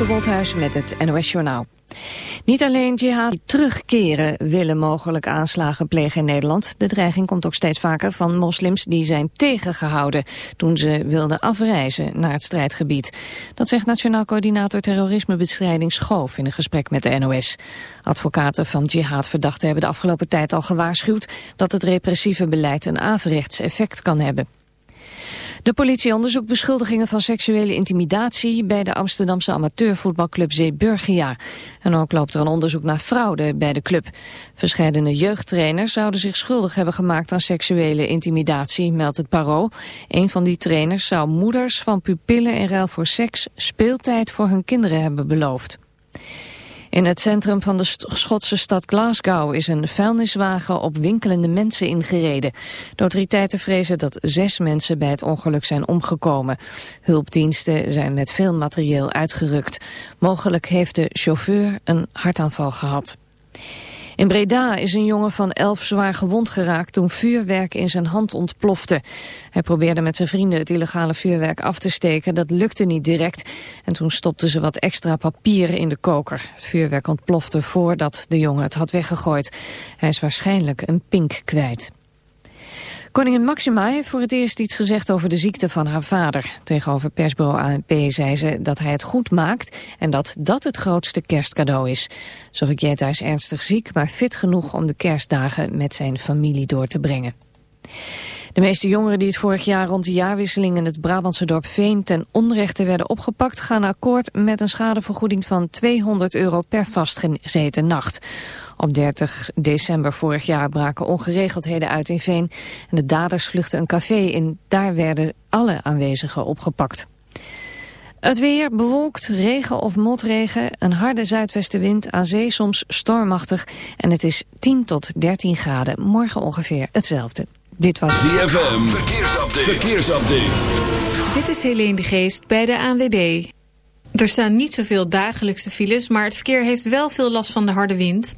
Femke Wolthuis met het NOS Journaal. Niet alleen jihad terugkeren willen mogelijk aanslagen plegen in Nederland. De dreiging komt ook steeds vaker van moslims die zijn tegengehouden... toen ze wilden afreizen naar het strijdgebied. Dat zegt Nationaal Coördinator Terrorismebestrijding Schoof... in een gesprek met de NOS. Advocaten van jihadverdachten hebben de afgelopen tijd al gewaarschuwd... dat het repressieve beleid een averechts effect kan hebben. De politie onderzoekt beschuldigingen van seksuele intimidatie bij de Amsterdamse amateurvoetbalclub Zeeburgia. En ook loopt er een onderzoek naar fraude bij de club. Verscheidene jeugdtrainers zouden zich schuldig hebben gemaakt aan seksuele intimidatie, meldt het Parool. Een van die trainers zou moeders van pupillen in ruil voor seks speeltijd voor hun kinderen hebben beloofd. In het centrum van de Schotse stad Glasgow is een vuilniswagen op winkelende mensen ingereden. De autoriteiten vrezen dat zes mensen bij het ongeluk zijn omgekomen. Hulpdiensten zijn met veel materieel uitgerukt. Mogelijk heeft de chauffeur een hartaanval gehad. In Breda is een jongen van elf zwaar gewond geraakt toen vuurwerk in zijn hand ontplofte. Hij probeerde met zijn vrienden het illegale vuurwerk af te steken. Dat lukte niet direct en toen stopten ze wat extra papier in de koker. Het vuurwerk ontplofte voordat de jongen het had weggegooid. Hij is waarschijnlijk een pink kwijt. Koningin Maxima heeft voor het eerst iets gezegd over de ziekte van haar vader. Tegenover persbureau ANP zei ze dat hij het goed maakt en dat dat het grootste kerstcadeau is. Zorgjeta is ernstig ziek, maar fit genoeg om de kerstdagen met zijn familie door te brengen. De meeste jongeren die het vorig jaar rond de jaarwisseling in het Brabantse dorp Veen ten onrechte werden opgepakt gaan akkoord met een schadevergoeding van 200 euro per vastgezeten nacht. Op 30 december vorig jaar braken ongeregeldheden uit in Veen en de daders vluchtten een café in. Daar werden alle aanwezigen opgepakt. Het weer bewolkt, regen of motregen, een harde zuidwestenwind, aan zee soms stormachtig en het is 10 tot 13 graden. Morgen ongeveer hetzelfde. Dit was ZFM, verkeersupdate. verkeersupdate. Dit is Helene de Geest bij de ANWB. Er staan niet zoveel dagelijkse files, maar het verkeer heeft wel veel last van de harde wind.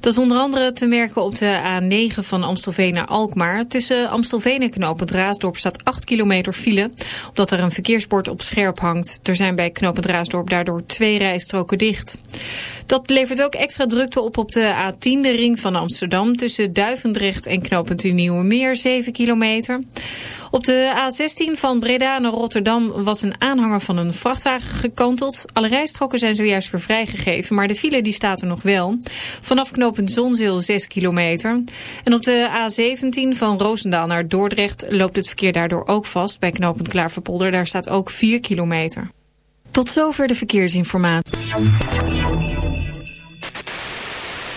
Dat is onder andere te merken op de A9 van Amstelveen naar Alkmaar. Tussen Amstelveen en knooppunt Raasdorp staat 8 kilometer file, omdat er een verkeersbord op scherp hangt. Er zijn bij knooppunt Raasdorp daardoor twee rijstroken dicht. Dat levert ook extra drukte op op de A10, de ring van Amsterdam, tussen Duivendrecht en Nieuwe Meer, 7 kilometer. Op de A16 van Breda naar Rotterdam was een aanhanger van een vrachtwagen gekanteld. Alle rijstroken zijn zojuist weer vrijgegeven, maar de file die staat er nog wel. Vanaf knooppunt Zonzeel 6 kilometer. En op de A17 van Roosendaal naar Dordrecht loopt het verkeer daardoor ook vast. Bij knooppunt Klaverpolder, daar staat ook 4 kilometer. Tot zover de verkeersinformatie.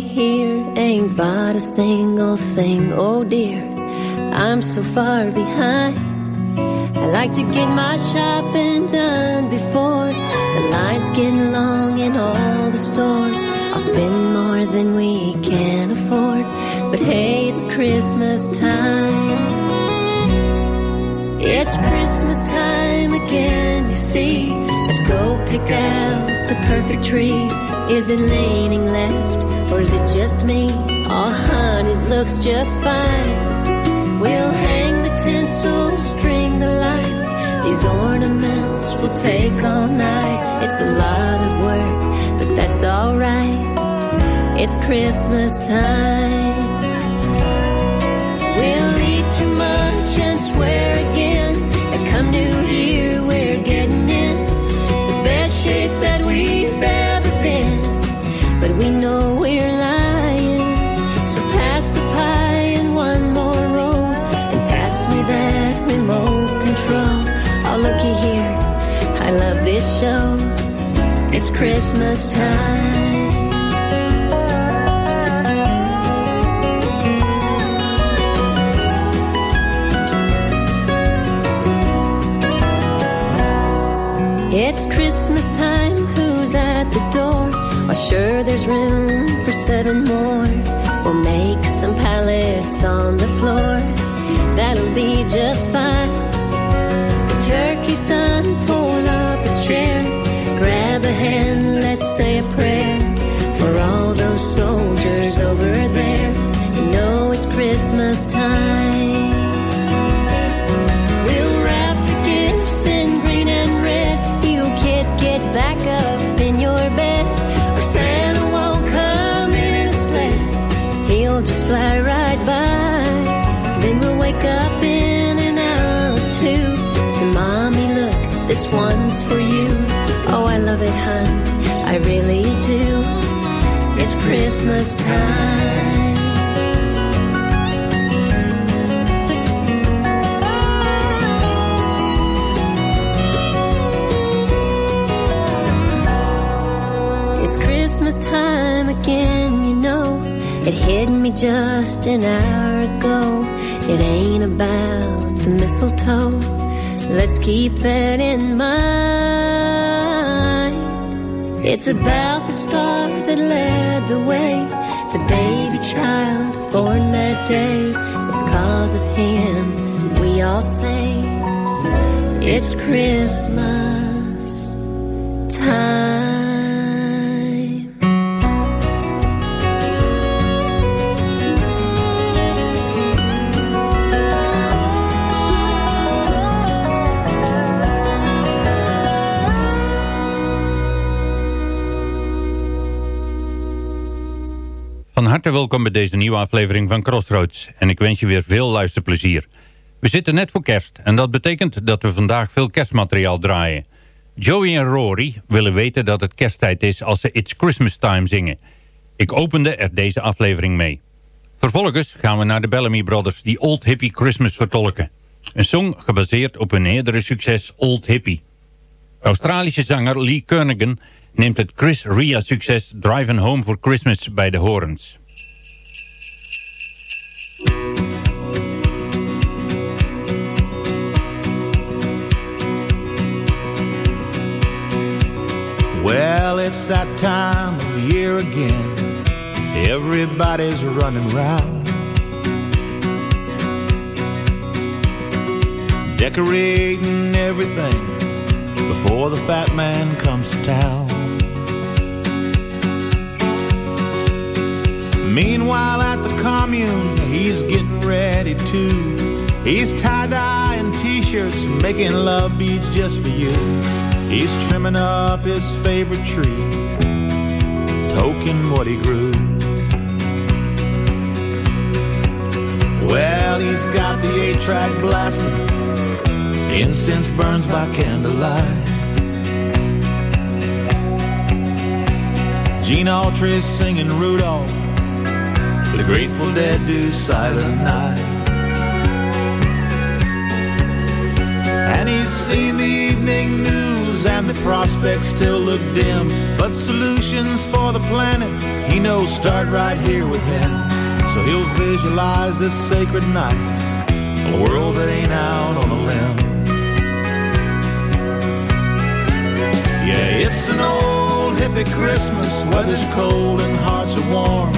Here. Ain't bought a single thing, oh dear. I'm so far behind. I like to get my shopping done before the lines getting long in all the stores. I'll spend more than we can afford. But hey, it's Christmas time. It's Christmas time again, you see. Let's go pick out the perfect tree. Is it leaning left or is it just me? Oh, honey, it looks just fine. We'll hang the tinsel, string the lights. These ornaments will take all night. It's a lot of work, but that's alright. It's Christmas time. We'll eat too much and swear again that come New show. It's Christmas time. It's Christmas time, who's at the door? Why, sure, there's room for seven more. We'll make some pallets on the floor. That'll be just fine. Chair. Grab a hand, let's say a prayer. For all those soldiers over there. You know it's Christmas time. We'll wrap the gifts in green and red. You kids get back up in your bed. Or Santa won't come in his sled. He'll just fly right by. Then we'll wake up in an hour or two. To mommy, look, this one's hun. I really do. It's Christmas time. It's Christmas time again, you know. It hit me just an hour ago. It ain't about the mistletoe. Let's keep that in mind. It's about the star that led the way. The baby child born that day. It's cause of him, we all say. It's Christmas time. Welkom bij deze nieuwe aflevering van Crossroads en ik wens je weer veel luisterplezier. We zitten net voor kerst en dat betekent dat we vandaag veel kerstmateriaal draaien. Joey en Rory willen weten dat het kersttijd is als ze It's Christmas Time zingen. Ik opende er deze aflevering mee. Vervolgens gaan we naar de Bellamy Brothers die Old Hippie Christmas vertolken. Een song gebaseerd op hun eerdere succes Old Hippie. Australische zanger Lee Kernaghan neemt het Chris Ria succes Driving Home for Christmas bij de horens. It's that time of year again. Everybody's running round. Decorating everything before the fat man comes to town. Meanwhile, at the commune, he's getting ready too. He's tie-dyeing t-shirts, making love beads just for you. He's trimming up his favorite tree, token what he grew. Well, he's got the eight-track blasting, incense burns by candlelight. Gene Autry's singing Rudolph, the Grateful Dead do Silent Night. And he's seen the evening news and the prospects still look dim. But solutions for the planet, he knows start right here with him. So he'll visualize this sacred night, a world that ain't out on a limb. Yeah, it's an old hippie Christmas, weather's cold and hearts are warm.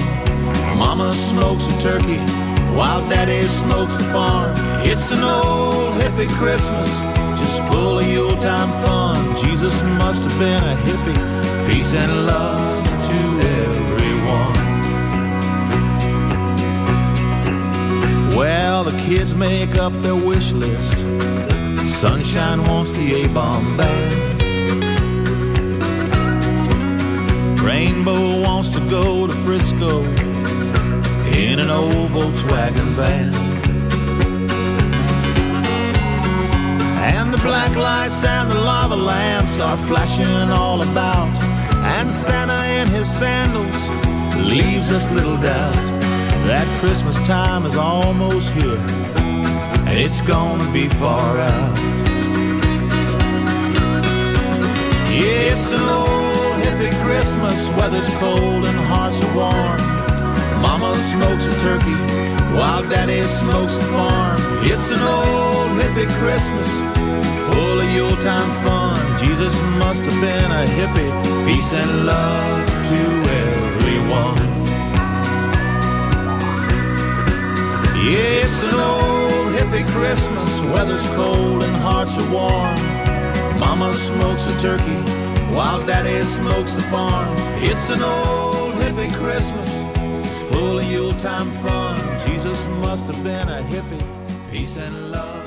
Mama smokes a turkey while daddy smokes the farm. It's an old hippie Christmas, just full of Yuletime fun. Jesus must have been a hippie, peace and love to everyone. Well, the kids make up their wish list. Sunshine wants the A-bomb band. Rainbow wants to go to Frisco in an old Volkswagen van. The black lights and the lava lamps are flashing all about. And Santa in his sandals leaves us little doubt that Christmas time is almost here. And it's gonna be far out. Yeah, it's an old hippie Christmas, weather's cold and hearts are warm. Mama smokes a turkey while daddy smokes the farm. It's an old hippie Christmas, full of Yuletime fun. Jesus must have been a hippie, peace and love to everyone. Yeah, it's an old hippie Christmas, weather's cold and hearts are warm. Mama smokes a turkey while daddy smokes the farm. It's an old hippie Christmas, full of Yuletime fun. Jesus must have been a hippie, peace and love.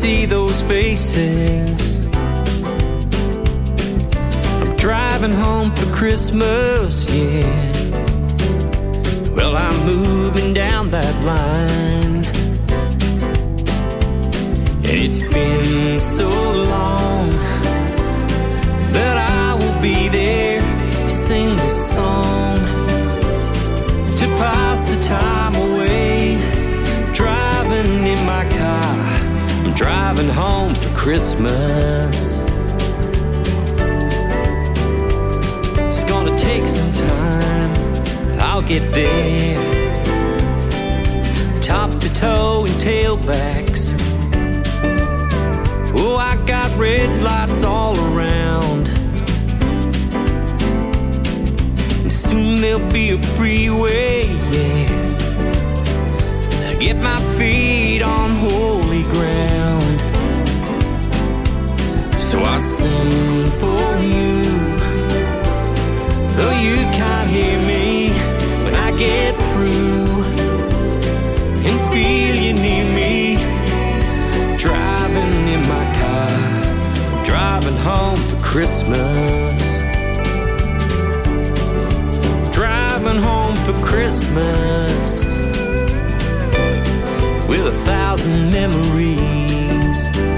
see those faces. I'm driving home for Christmas, yeah. Well, I'm moving down that line. And it's been so long that I will be there to sing this song to pass the time Christmas. It's gonna take some time, I'll get there. Top to toe and tailbacks. Oh, I got red lights all around. And soon there'll be a freeway, yeah. I get my feet on holy Christmas. Driving home for Christmas with a thousand memories.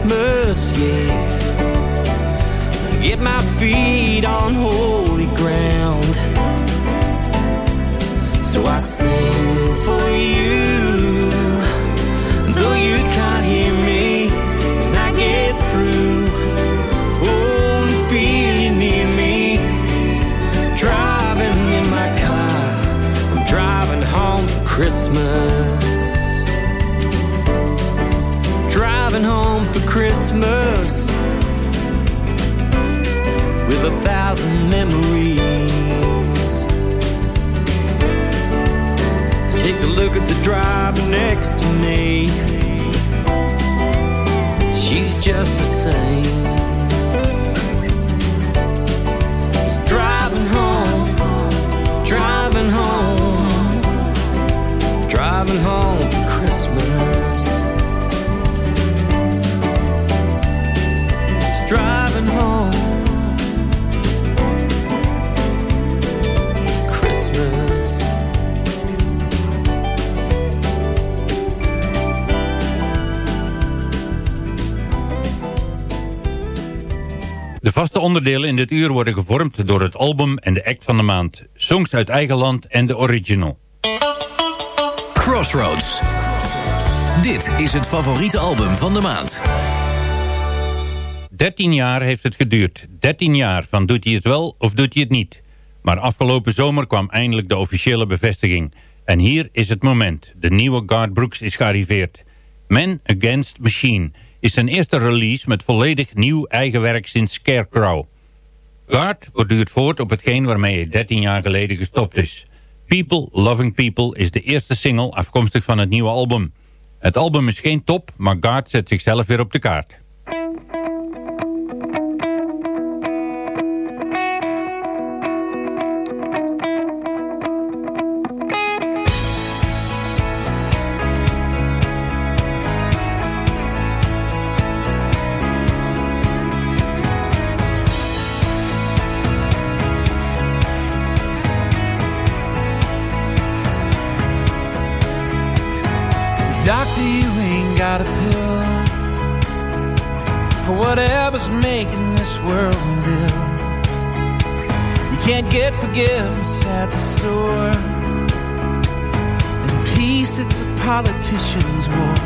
Christmas yet. Get my feet on holy just the same. Vaste onderdelen in dit uur worden gevormd door het album en de act van de maand. Songs uit eigen land en de original. Crossroads. Dit is het favoriete album van de maand. 13 jaar heeft het geduurd. 13 jaar van doet hij het wel of doet hij het niet. Maar afgelopen zomer kwam eindelijk de officiële bevestiging. En hier is het moment. De nieuwe Guard Brooks is gearriveerd. Man Against Machine is zijn eerste release met volledig nieuw eigen werk sinds Scarecrow. Guard borduurt voort op hetgeen waarmee hij 13 jaar geleden gestopt is. People Loving People is de eerste single afkomstig van het nieuwe album. Het album is geen top, maar Guard zet zichzelf weer op de kaart. Can't get forgiveness at the store. And peace, it's a politician's war.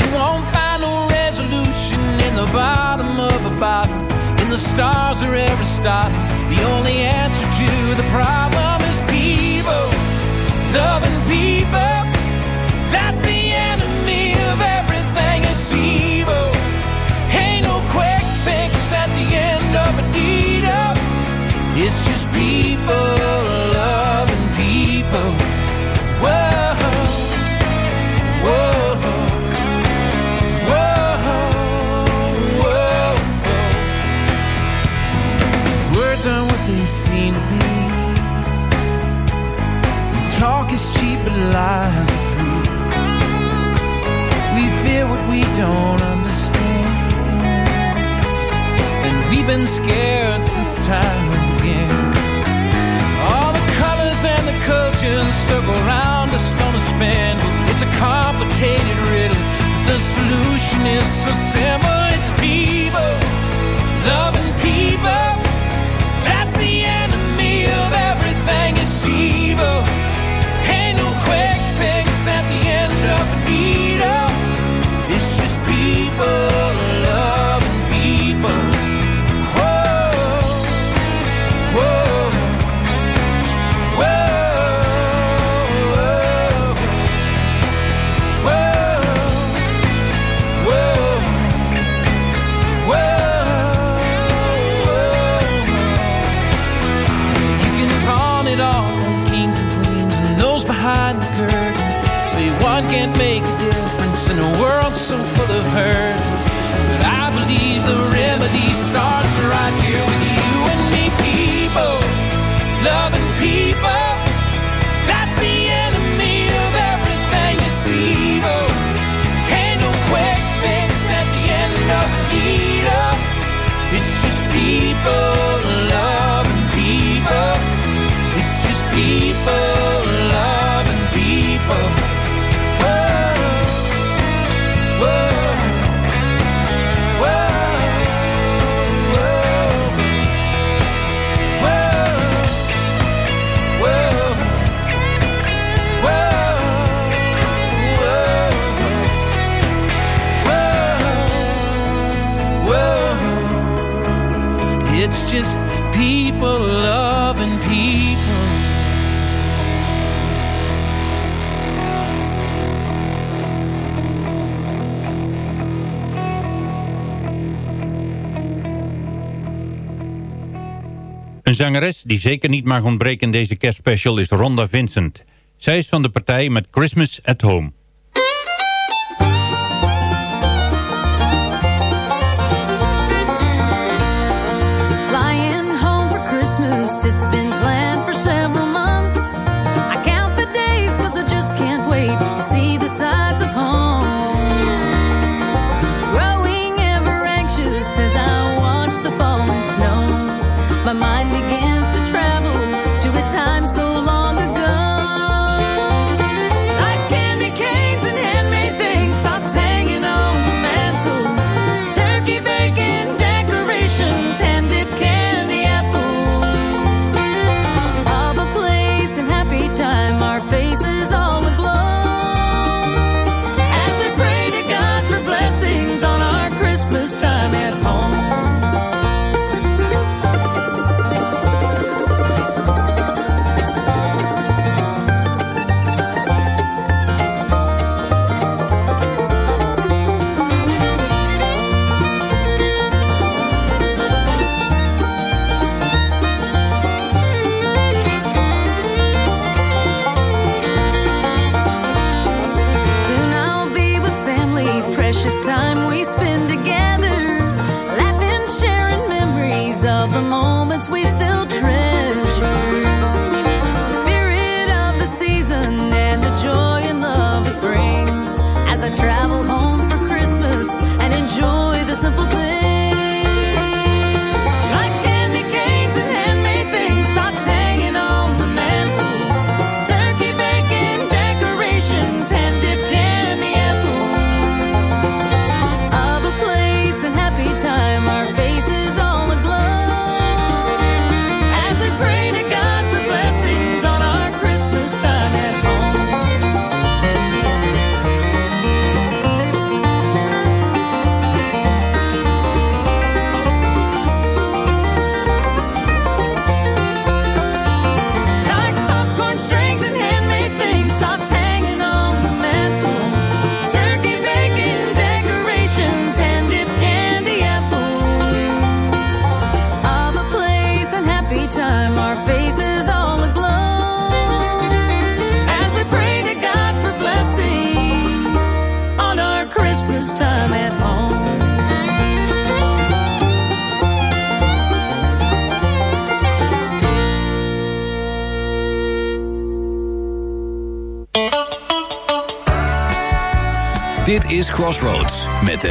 You won't find no resolution in the bottom of a bottle, in the stars or Aristotle. The only answer to the problem is people, loving people. That's the enemy of everything is evil. Ain't no quick fix at the end of a needle. Been scared since time the circle around us on a spindle. It's a complicated riddle. The solution is so simple. Hurt. But I believe the remedy starts right here with you and me, people, loving It's just people loving people. Een zangeres die zeker niet mag ontbreken in deze kerstspecial is Ronda Vincent. Zij is van de partij met Christmas at Home.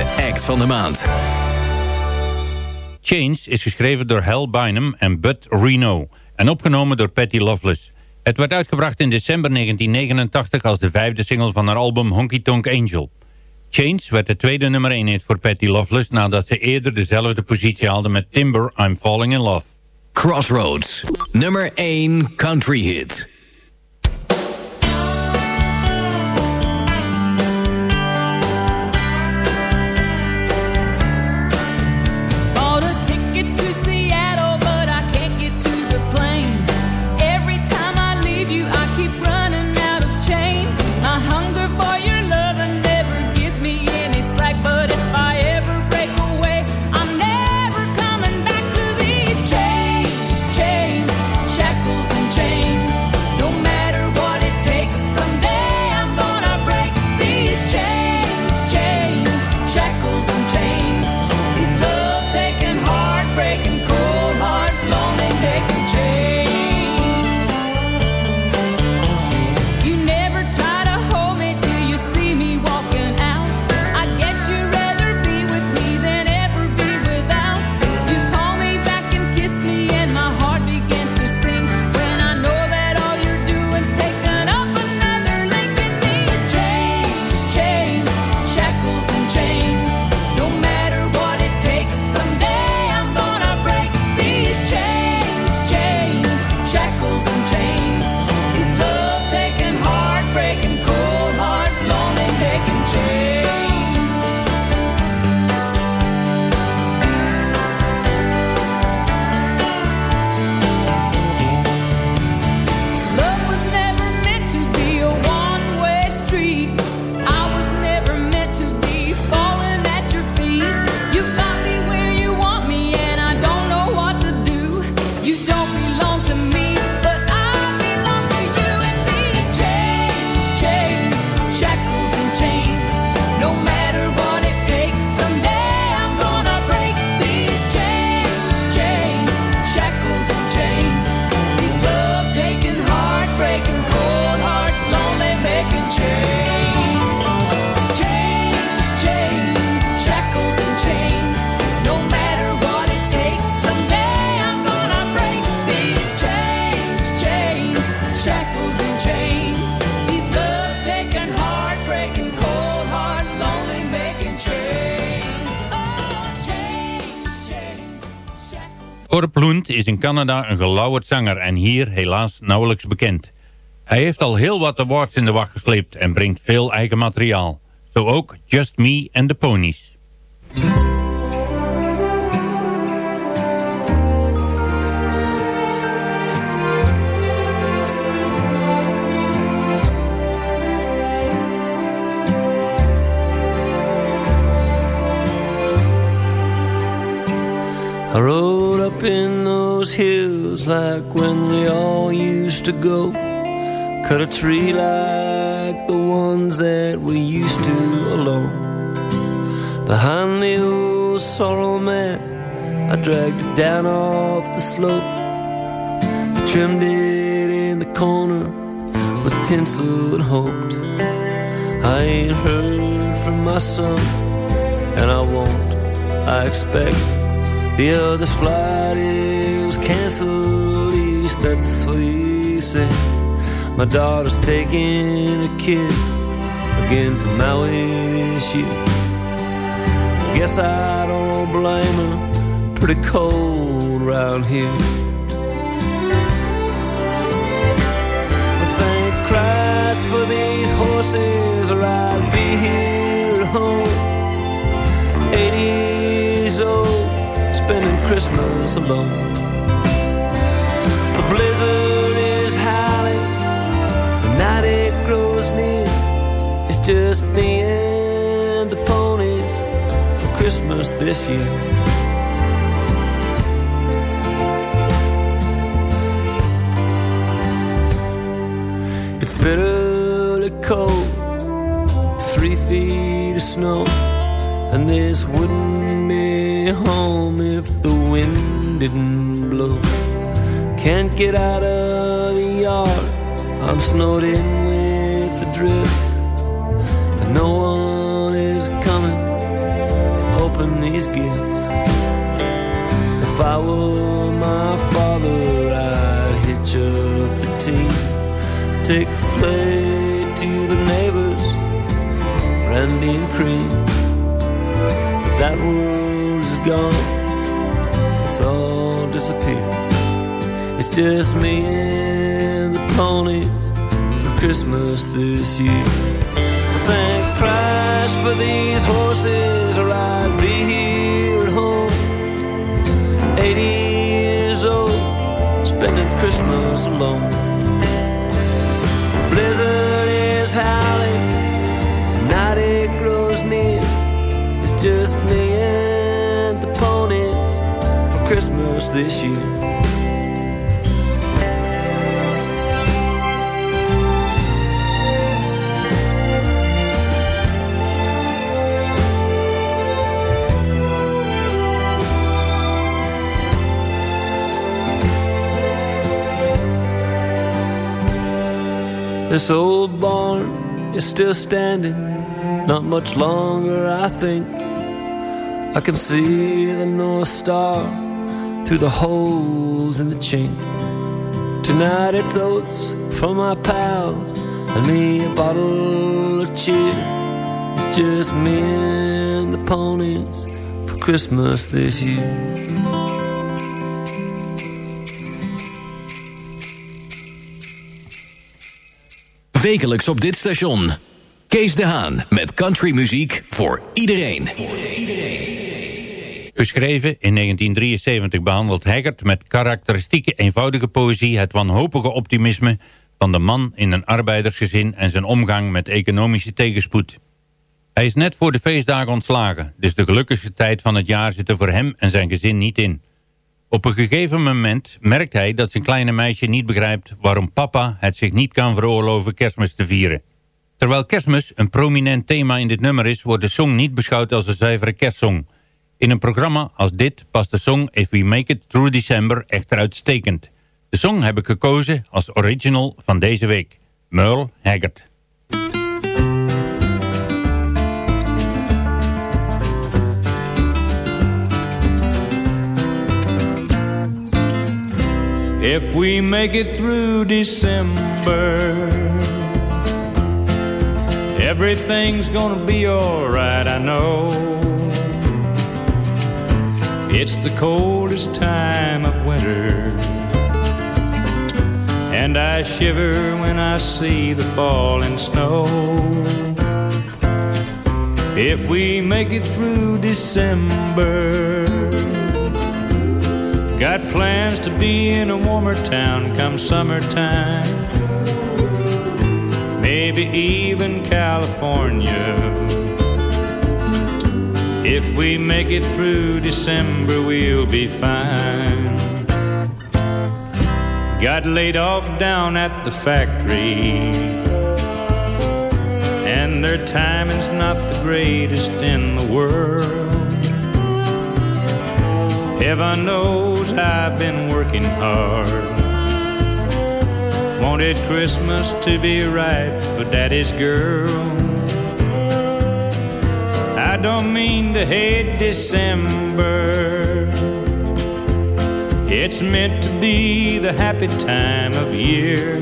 act van de maand. Change is geschreven door Hal Bynum en Bud Reno en opgenomen door Patty Loveless. Het werd uitgebracht in december 1989 als de vijfde single van haar album Honky Tonk Angel. Change werd de tweede nummer 1 hit voor Patty Loveless nadat ze eerder dezelfde positie haalde met Timber I'm Falling in Love. Crossroads, nummer 1 country hit. Lund is in Canada een gelauwerd zanger en hier helaas nauwelijks bekend. Hij heeft al heel wat awards in de wacht gesleept en brengt veel eigen materiaal. Zo ook Just Me and the Ponies. I rode up in those hills like when we all used to go. Cut a tree like the ones that we used to alone. Behind the old sorrel mat, I dragged it down off the slope. I trimmed it in the corner with tinsel and hoped. I ain't heard from my son, and I won't, I expect. The other's flight is canceled, at least that's what he said. My daughter's taking the kids again to Maui this year. Guess I don't blame her, pretty cold around here. But thank Christ for these horses, or I'd be here at home. 80 years old Christmas alone. The blizzard is howling, the night it grows near. It's just me and the ponies for Christmas this year. It's bitterly cold, three feet of snow, and this wouldn't home if the wind didn't blow. Can't get out of the yard, I'm snowed in with the drifts, and no one is coming to open these gifts. If I were my father, I'd hitch up the team, take the sleigh to the neighbors, brandy and cream. That world is gone, it's all disappeared. It's just me and the ponies for Christmas this year. Thank Christ for these horses, or I'd be here at home. 80 years old, spending Christmas alone. Blizzard is howling, this year. This old barn is still standing, not much longer, I think. I can see the North Star through the holes in the chink. Tonight it's oats from my pals and me a bottle of cheer. It's just me and the ponies for Christmas this year. Wekelijks op dit station. Kees de Haan met countrymuziek voor iedereen. Geschreven in 1973 behandelt Haggard met karakteristieke eenvoudige poëzie het wanhopige optimisme van de man in een arbeidersgezin en zijn omgang met economische tegenspoed. Hij is net voor de feestdagen ontslagen, dus de gelukkigste tijd van het jaar zit er voor hem en zijn gezin niet in. Op een gegeven moment merkt hij dat zijn kleine meisje niet begrijpt waarom papa het zich niet kan veroorloven kerstmis te vieren. Terwijl kerstmis een prominent thema in dit nummer is, wordt de song niet beschouwd als een zuivere kerstsong. In een programma als dit past de song If We Make It Through December echter uitstekend. De song heb ik gekozen als original van deze week. Merle Haggard. If we make it through December, everything's gonna be alright, I know. It's the coldest time of winter. And I shiver when I see the falling snow. If we make it through December, got plans to be in a warmer town come summertime. Maybe even California. If we make it through December, we'll be fine. Got laid off down at the factory. And their timing's not the greatest in the world. Heaven knows I've been working hard. Wanted Christmas to be right for Daddy's girl. I don't mean to hate December. It's meant to be the happy time of year.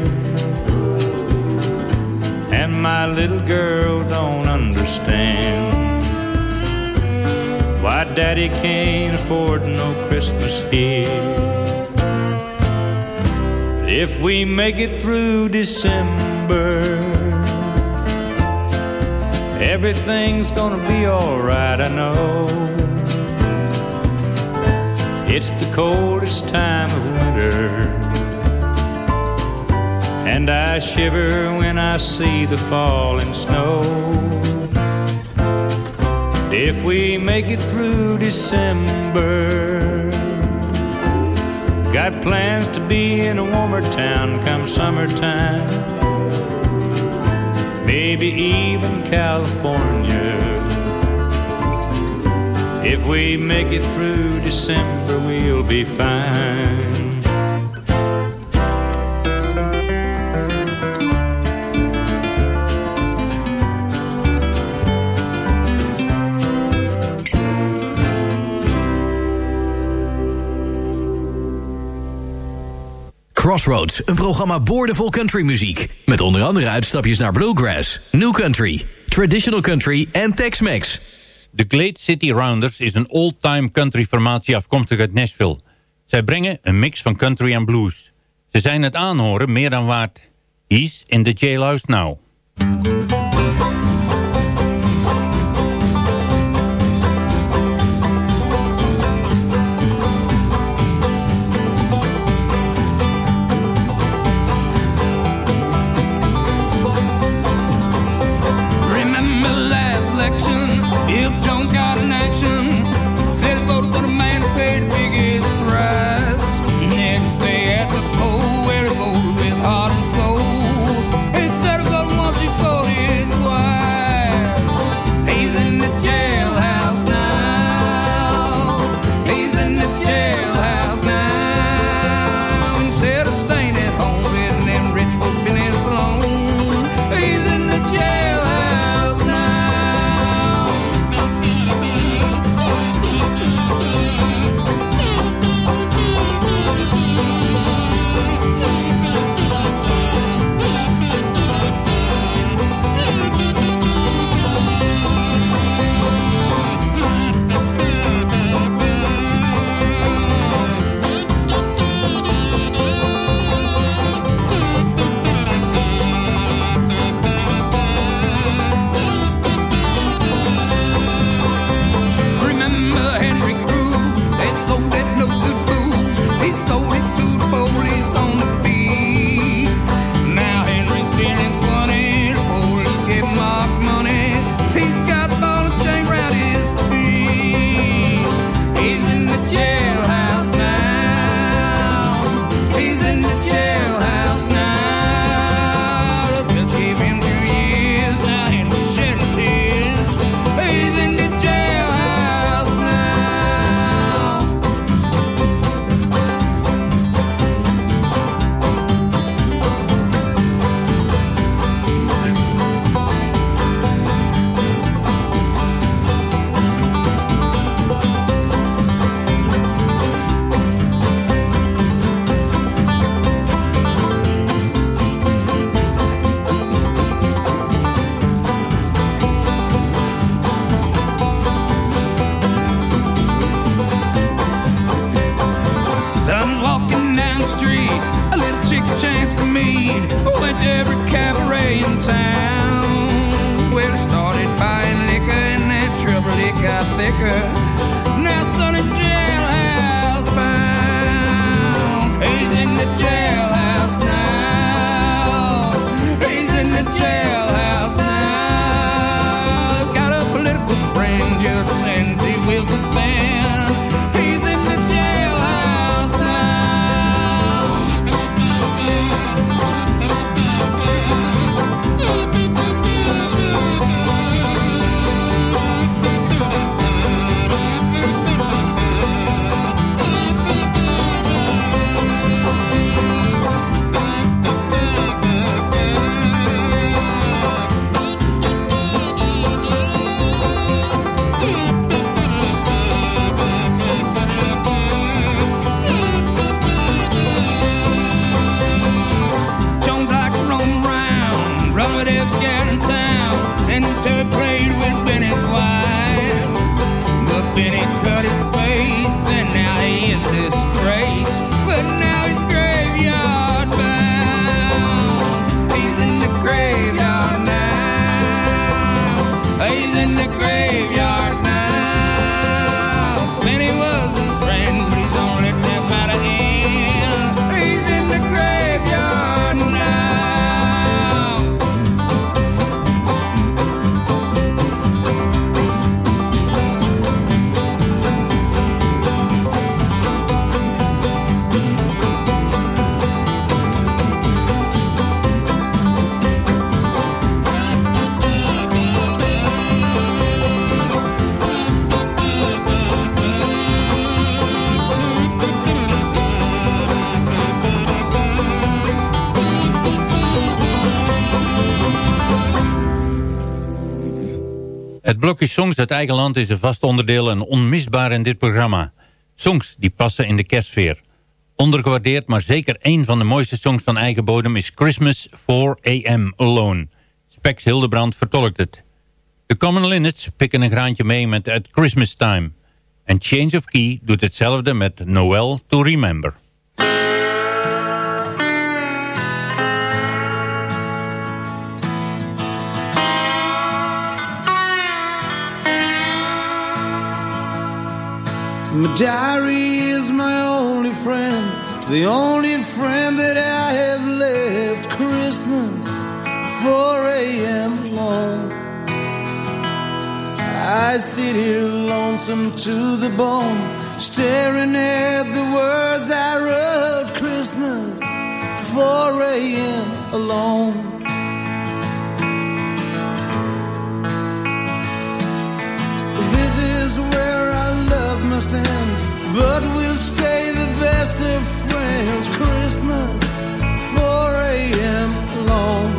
And my little girl don't understand why Daddy can't afford no Christmas here. If we make it through December, everything's gonna be alright, I know. It's the coldest time of winter, and I shiver when I see the falling snow. If we make it through December, got plans to be in a warmer town come summertime. Maybe even California. If we make it through December, we'll be fine. Crossroads, een programma boordevol countrymuziek. Met onder andere uitstapjes naar bluegrass, new country, traditional country en Tex-Mex. De Glade City Rounders is een old-time country formatie afkomstig uit Nashville. Zij brengen een mix van country en blues. Ze zijn het aanhoren meer dan waard. He's in the jailhouse now. Blokje songs uit eigen land is een vast onderdeel en onmisbaar in dit programma. Songs die passen in de kerstsfeer. Ondergewaardeerd, maar zeker één van de mooiste songs van eigen bodem is Christmas 4 AM Alone. Spex Hildebrand vertolkt het. De Common Linnets pikken een graantje mee met At Christmas Time. En Change of Key doet hetzelfde met Noel to Remember. My diary is my only friend, the only friend that I have left. Christmas, 4 a.m. alone. I sit here lonesome to the bone, staring at the words I wrote. Christmas, 4 a.m. alone. End, but we'll stay the best of friends. Christmas, 4 a.m. alone.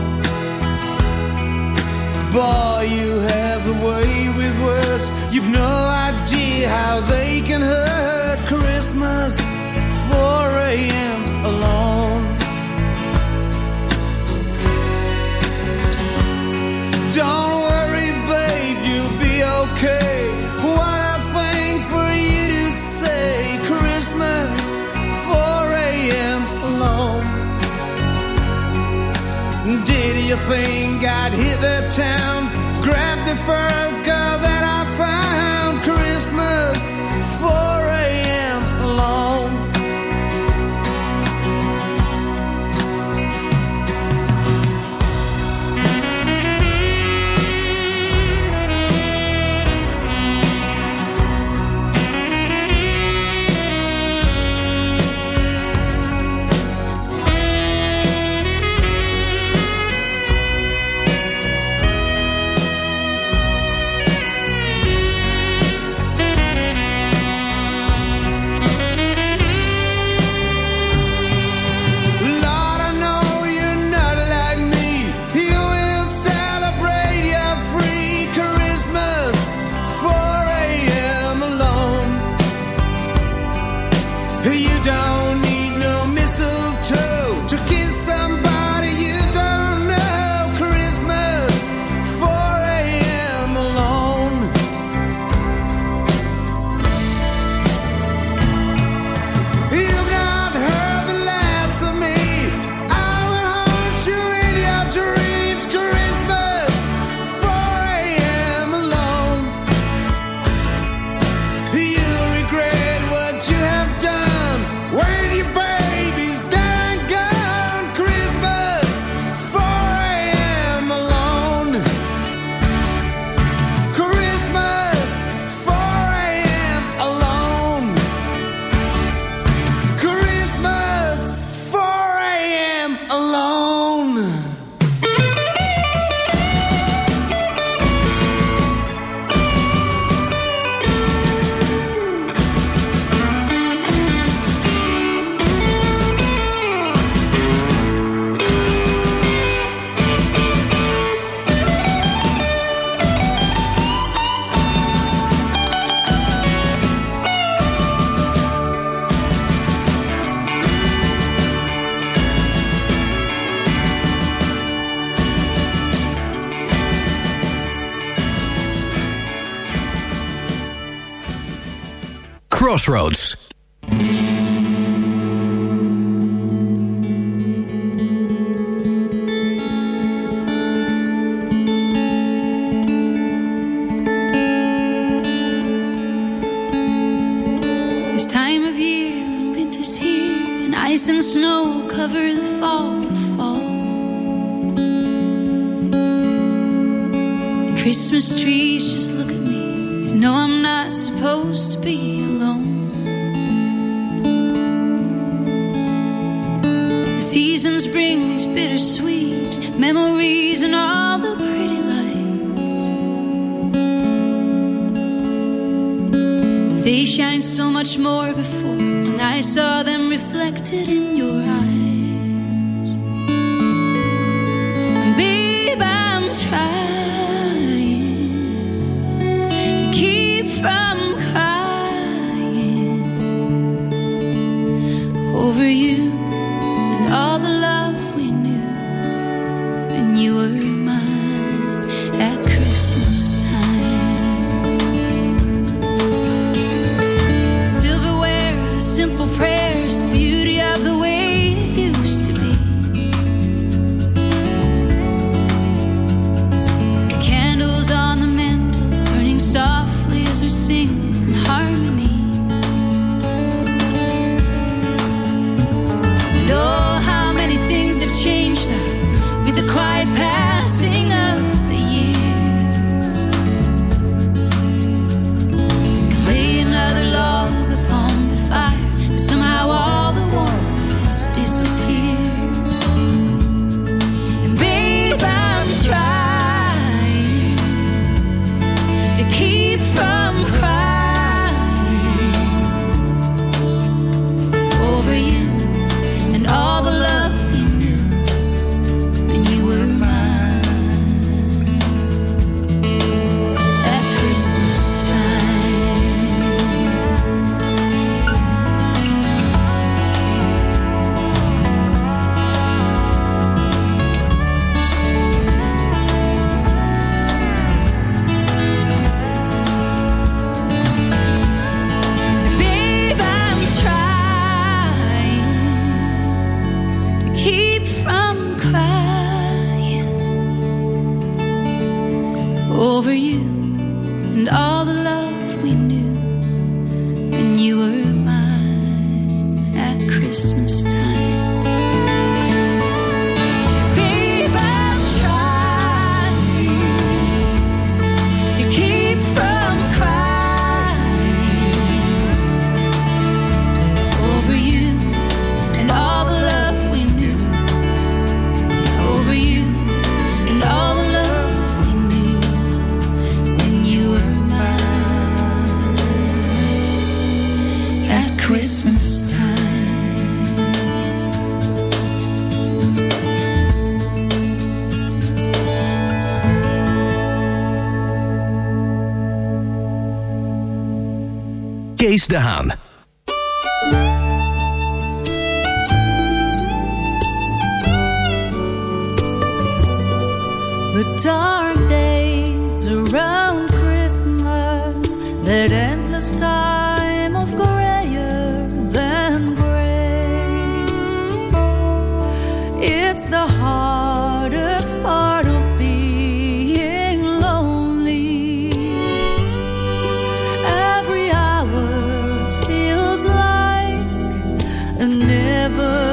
Boy, you have a way with words. You've no idea how they can hurt. Christmas, 4 a.m. alone. Think I'd hit the town? Grab the first crossroads. This time of year, winter's here, and ice and snow cover the fall. Christmas trees just look at me. and know I'm not supposed to be alone. bittersweet memories and all the pretty lights. They shine so much more before when I saw them reflected in tyckte han. never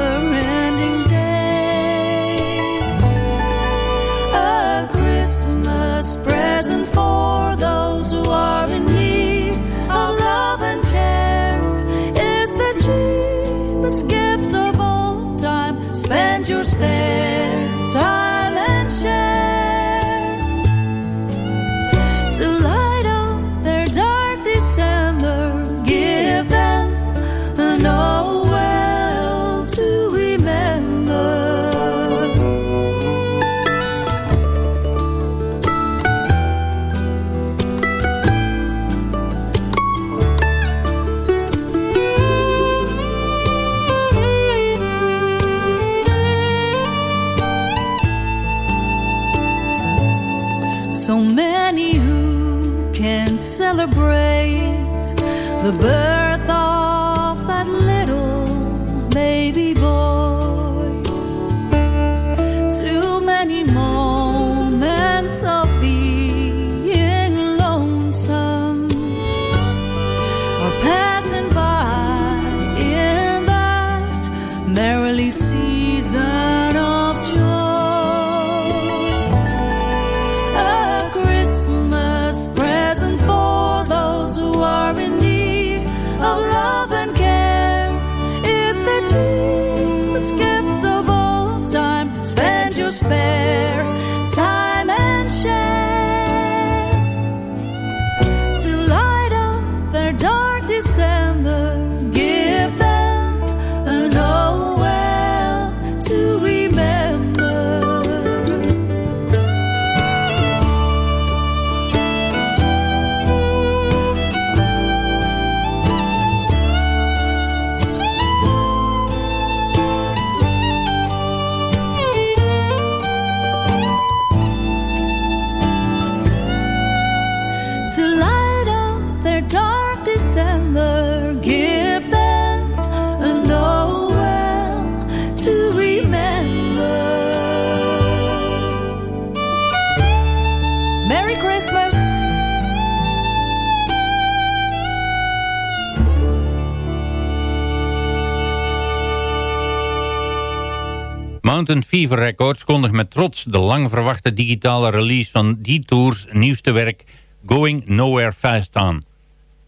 Mountain Fever Records kondigt met trots de lang verwachte digitale release van Detours nieuwste werk Going Nowhere Fast aan.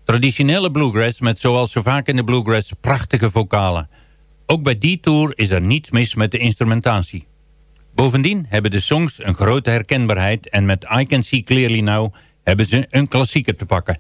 Traditionele bluegrass met zoals zo vaak in de bluegrass prachtige vocalen. Ook bij Detour is er niets mis met de instrumentatie. Bovendien hebben de songs een grote herkenbaarheid en met I Can See Clearly Now hebben ze een klassieker te pakken.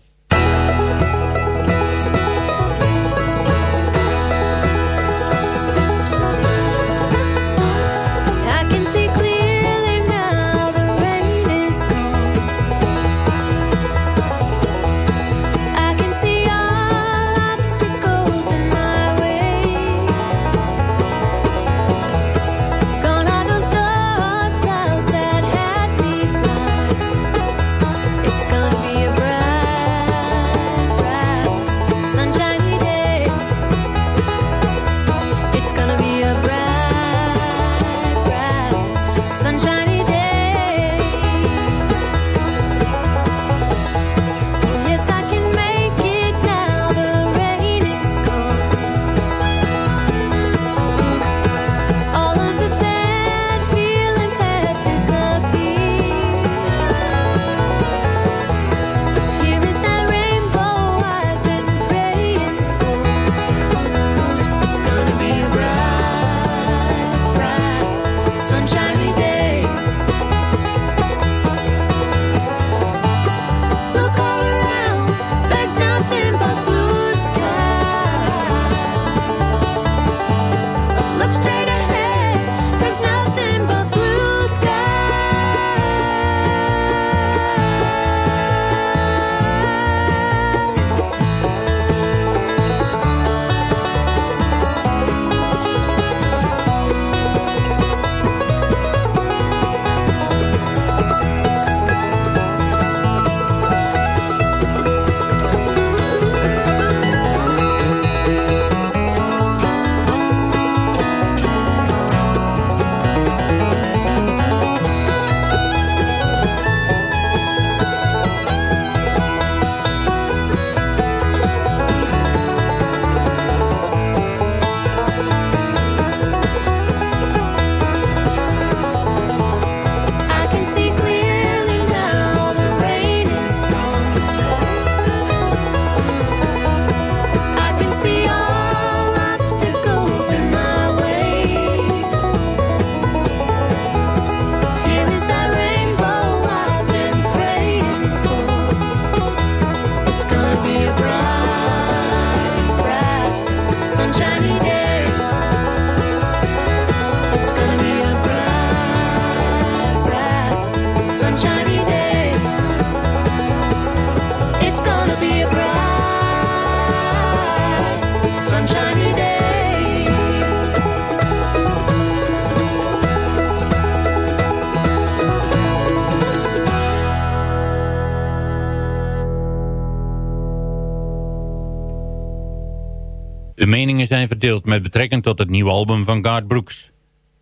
De meningen zijn verdeeld met betrekking tot het nieuwe album van Garth Brooks.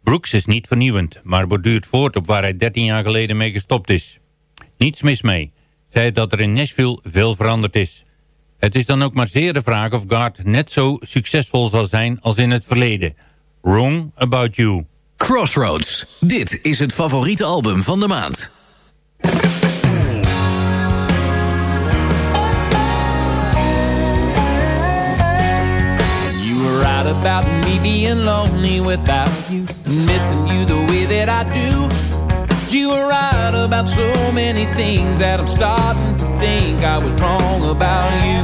Brooks is niet vernieuwend, maar borduurt voort op waar hij 13 jaar geleden mee gestopt is. Niets mis mee, zei dat er in Nashville veel veranderd is. Het is dan ook maar zeer de vraag of Garth net zo succesvol zal zijn als in het verleden. Wrong About You. Crossroads. Dit is het favoriete album van de maand. About me being lonely without you, missing you the way that I do. You were right about so many things that I'm starting to think I was wrong about you.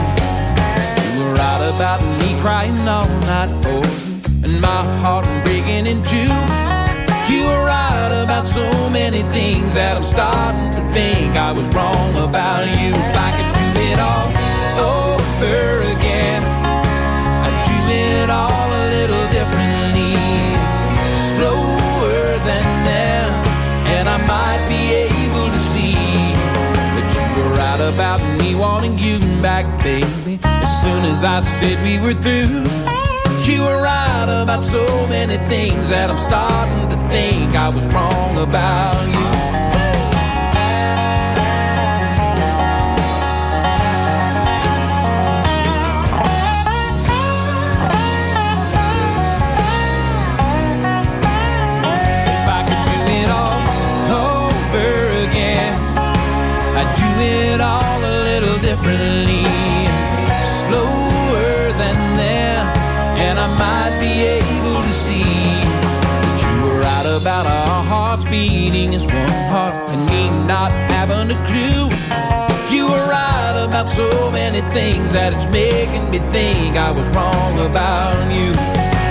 You were right about me crying all night for you, and my heart breaking in two. You were right about so many things that I'm starting to think I was wrong about you. If I could do it all over than them, and I might be able to see that you were right about me wanting you back, baby. As soon as I said we were through. You were right about so many things that I'm starting to think I was wrong about you. Differently, slower than them and I might be able to see that you were right about our hearts beating as one heart and me not having a clue. You were right about so many things that it's making me think I was wrong about you.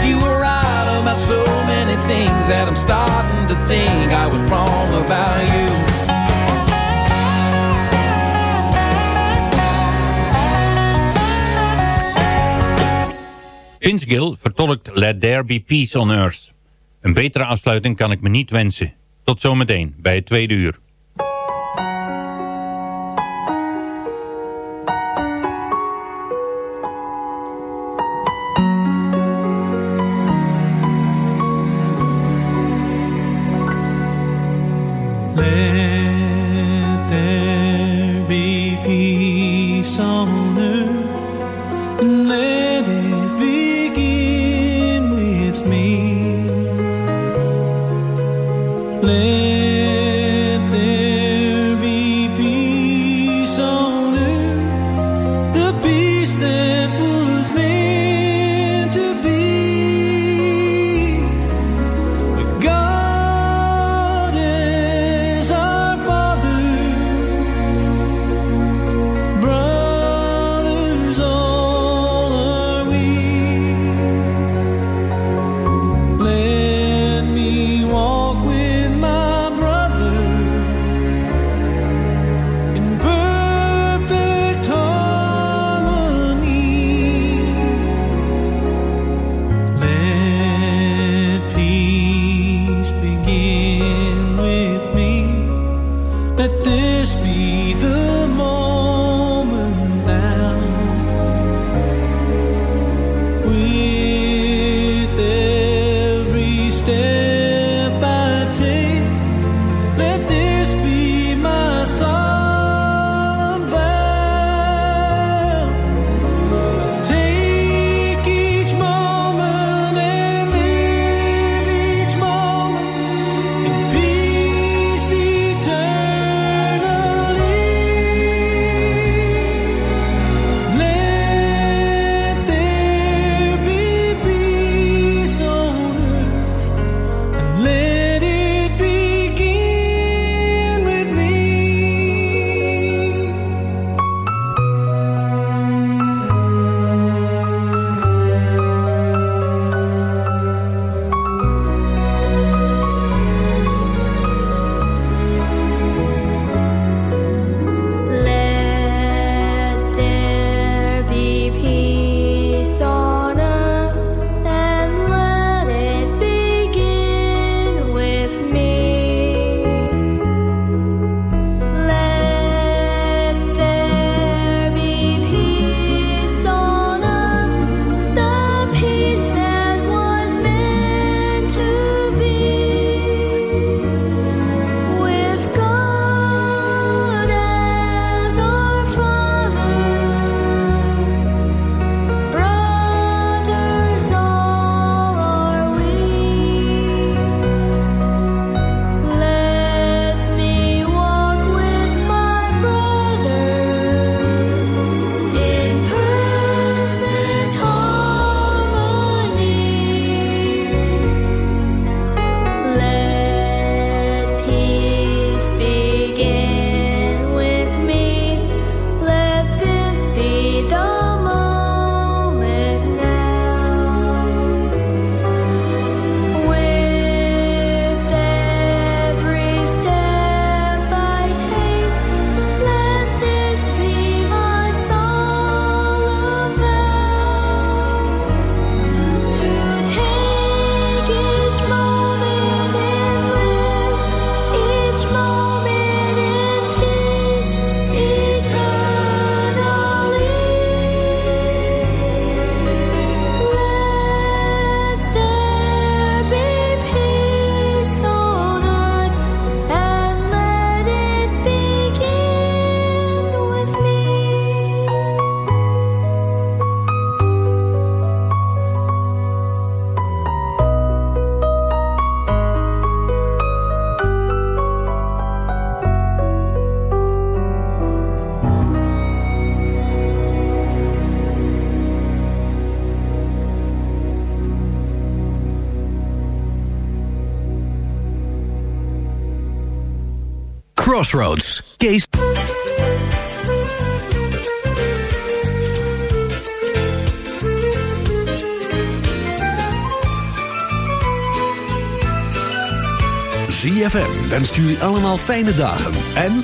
You were right about so many things that I'm starting to think I was wrong about you. Vince Gill vertolkt Let There Be Peace on Earth. Een betere afsluiting kan ik me niet wensen. Tot zometeen bij het tweede uur. Crossroads. Kees... ZFM wenst jullie allemaal fijne dagen en...